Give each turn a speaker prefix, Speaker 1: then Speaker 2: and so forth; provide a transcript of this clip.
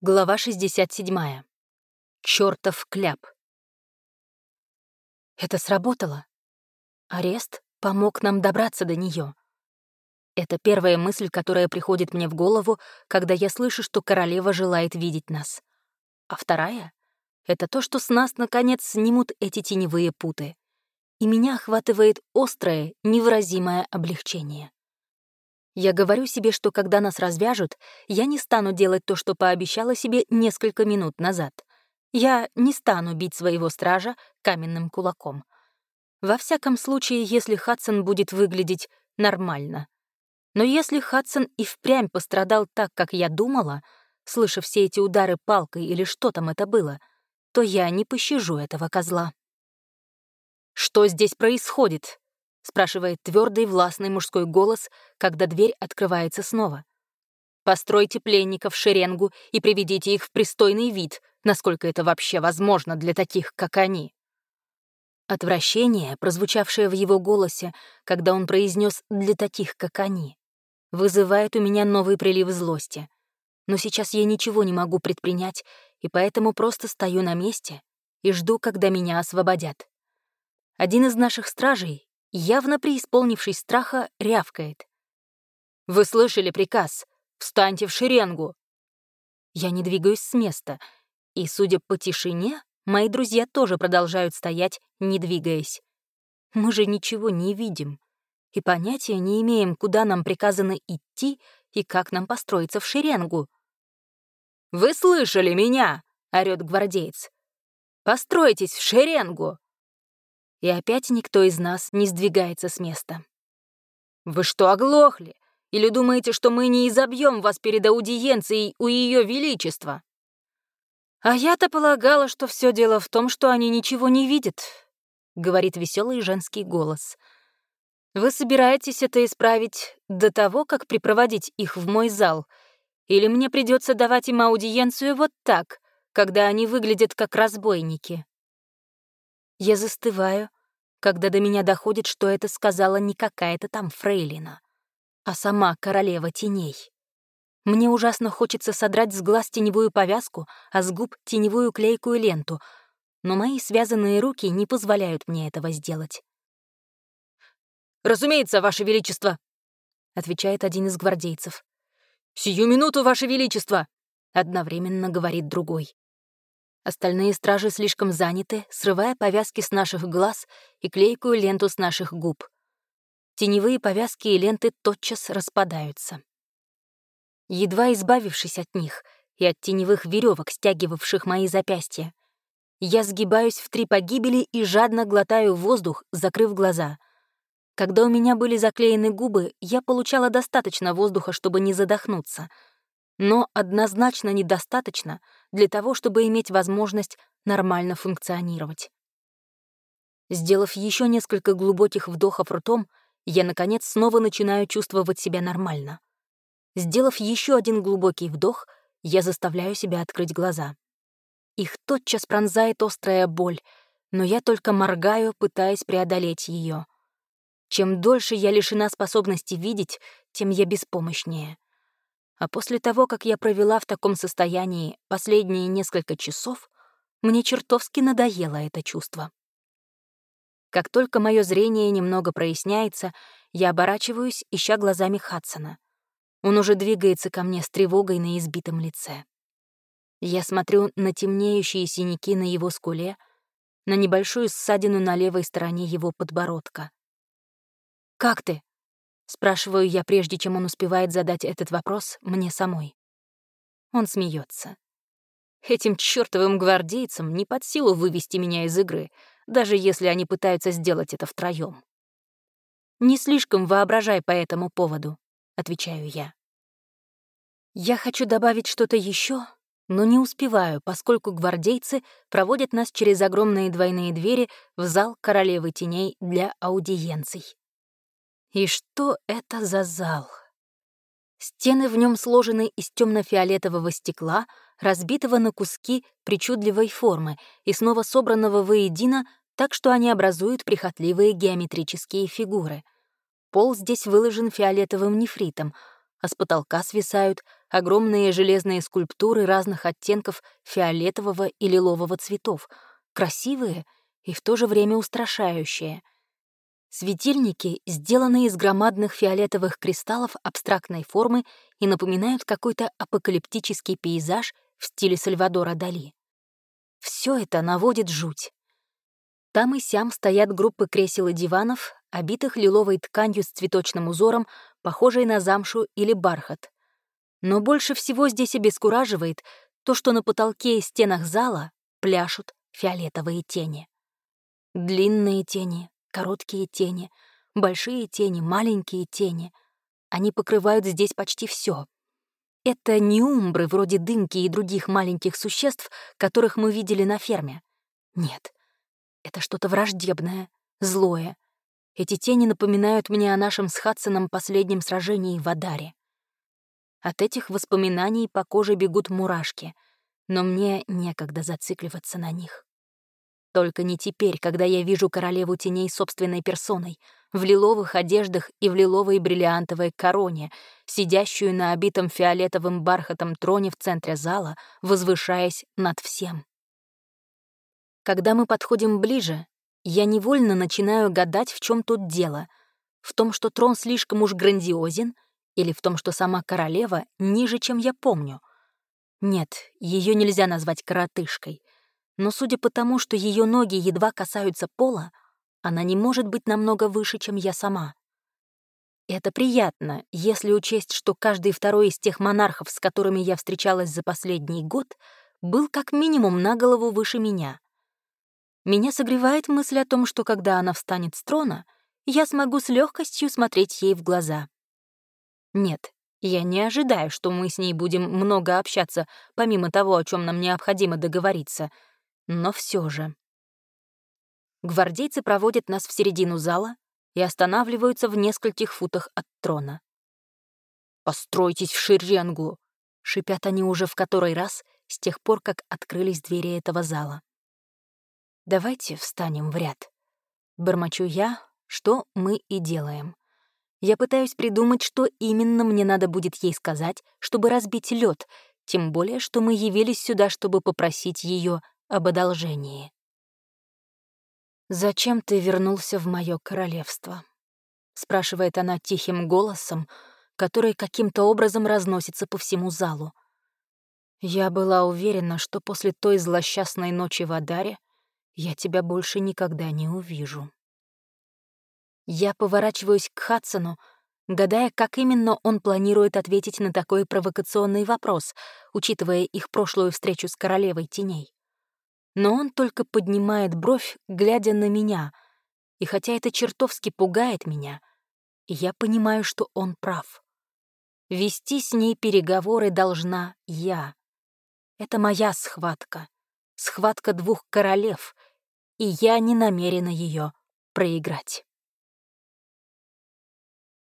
Speaker 1: Глава 67. Чёртов кляп. Это сработало. Арест помог нам добраться до неё. Это первая мысль, которая приходит мне в голову, когда я слышу, что королева желает видеть нас. А вторая — это то, что с нас, наконец, снимут эти теневые путы. И меня охватывает острое, невыразимое облегчение. Я говорю себе, что когда нас развяжут, я не стану делать то, что пообещала себе несколько минут назад. Я не стану бить своего стража каменным кулаком. Во всяком случае, если Хадсон будет выглядеть нормально. Но если Хадсон и впрямь пострадал так, как я думала, слыша все эти удары палкой или что там это было, то я не пощажу этого козла. «Что здесь происходит?» Спрашивает твердый властный мужской голос, когда дверь открывается снова. Постройте пленников в шеренгу и приведите их в пристойный вид, насколько это вообще возможно для таких, как они. Отвращение, прозвучавшее в его голосе, когда он произнес «для таких, как они», вызывает у меня новый прилив злости. Но сейчас я ничего не могу предпринять, и поэтому просто стою на месте и жду, когда меня освободят. Один из наших стражей, явно преисполнившись страха, рявкает. «Вы слышали приказ? Встаньте в шеренгу!» Я не двигаюсь с места, и, судя по тишине, мои друзья тоже продолжают стоять, не двигаясь. Мы же ничего не видим и понятия не имеем, куда нам приказано идти и как нам построиться в шеренгу. «Вы слышали меня!» — орёт гвардеец. «Постройтесь в шеренгу!» И опять никто из нас не сдвигается с места. «Вы что, оглохли? Или думаете, что мы не изобьем вас перед аудиенцией у Ее Величества?» «А я-то полагала, что все дело в том, что они ничего не видят», — говорит веселый женский голос. «Вы собираетесь это исправить до того, как припроводить их в мой зал, или мне придется давать им аудиенцию вот так, когда они выглядят как разбойники?» Я застываю, когда до меня доходит, что это сказала не какая-то там фрейлина, а сама королева теней. Мне ужасно хочется содрать с глаз теневую повязку, а с губ — теневую клейкую ленту, но мои связанные руки не позволяют мне этого сделать. «Разумеется, Ваше Величество!» — отвечает один из гвардейцев. «Сию минуту, Ваше Величество!» — одновременно говорит другой. Остальные стражи слишком заняты, срывая повязки с наших глаз и клейкую ленту с наших губ. Теневые повязки и ленты тотчас распадаются. Едва избавившись от них и от теневых веревок, стягивавших мои запястья, я сгибаюсь в три погибели и жадно глотаю воздух, закрыв глаза. Когда у меня были заклеены губы, я получала достаточно воздуха, чтобы не задохнуться — но однозначно недостаточно для того, чтобы иметь возможность нормально функционировать. Сделав еще несколько глубоких вдохов ртом, я, наконец, снова начинаю чувствовать себя нормально. Сделав еще один глубокий вдох, я заставляю себя открыть глаза. Их тотчас пронзает острая боль, но я только моргаю, пытаясь преодолеть ее. Чем дольше я лишена способности видеть, тем я беспомощнее. А после того, как я провела в таком состоянии последние несколько часов, мне чертовски надоело это чувство. Как только мое зрение немного проясняется, я оборачиваюсь, ища глазами Хадсона. Он уже двигается ко мне с тревогой на избитом лице. Я смотрю на темнеющие синяки на его скуле, на небольшую ссадину на левой стороне его подбородка. «Как ты?» Спрашиваю я, прежде чем он успевает задать этот вопрос мне самой. Он смеется. Этим чертовым гвардейцам не под силу вывести меня из игры, даже если они пытаются сделать это втроем. «Не слишком воображай по этому поводу», — отвечаю я. Я хочу добавить что-то еще, но не успеваю, поскольку гвардейцы проводят нас через огромные двойные двери в зал королевы теней для аудиенций. И что это за зал? Стены в нем сложены из темно-фиолетового стекла, разбитого на куски причудливой формы и снова собранного воедино, так что они образуют прихотливые геометрические фигуры. Пол здесь выложен фиолетовым нефритом, а с потолка свисают огромные железные скульптуры разных оттенков фиолетового и лилового цветов, красивые и в то же время устрашающие. Светильники сделаны из громадных фиолетовых кристаллов абстрактной формы и напоминают какой-то апокалиптический пейзаж в стиле Сальвадора Дали. Все это наводит жуть. Там и сям стоят группы кресел и диванов, обитых лиловой тканью с цветочным узором, похожей на замшу или бархат. Но больше всего здесь обескураживает то, что на потолке и стенах зала пляшут фиолетовые тени. Длинные тени, короткие тени, большие тени, маленькие тени. Они покрывают здесь почти все. Это не умбры вроде дымки и других маленьких существ, которых мы видели на ферме. Нет, это что-то враждебное, злое. Эти тени напоминают мне о нашем с Хадсоном последнем сражении в Адаре. От этих воспоминаний по коже бегут мурашки, но мне некогда зацикливаться на них. Только не теперь, когда я вижу королеву теней собственной персоной, в лиловых одеждах и в лиловой бриллиантовой короне, сидящую на обитом фиолетовым бархатом троне в центре зала, возвышаясь над всем. Когда мы подходим ближе, я невольно начинаю гадать, в чем тут дело. В том, что трон слишком уж грандиозен, или в том, что сама королева ниже, чем я помню. Нет, ее нельзя назвать коротышкой. Но судя по тому, что ее ноги едва касаются пола, она не может быть намного выше, чем я сама. Это приятно, если учесть, что каждый второй из тех монархов, с которыми я встречалась за последний год, был как минимум на голову выше меня. Меня согревает мысль о том, что когда она встанет с трона, я смогу с легкостью смотреть ей в глаза. Нет, я не ожидаю, что мы с ней будем много общаться, помимо того, о чем нам необходимо договориться. Но все же. Гвардейцы проводят нас в середину зала и останавливаются в нескольких футах от трона. «Постройтесь в шеренгу!» — шипят они уже в который раз с тех пор, как открылись двери этого зала. Давайте встанем в ряд. Бормочу я, что мы и делаем. Я пытаюсь придумать, что именно мне надо будет ей сказать, чтобы разбить лед, тем более, что мы явились сюда, чтобы попросить ее об одолжении. «Зачем ты вернулся в мое королевство?» — спрашивает она тихим голосом, который каким-то образом разносится по всему залу. Я была уверена, что после той злосчастной ночи в Адаре я тебя больше никогда не увижу. Я поворачиваюсь к Хадсону, гадая, как именно он планирует ответить на такой провокационный вопрос, учитывая их прошлую встречу с королевой теней. Но он только поднимает бровь, глядя на меня, и хотя это чертовски пугает меня, я понимаю, что он прав. Вести с ней переговоры должна я. Это моя схватка. Схватка двух королев, и я не намерена ее проиграть.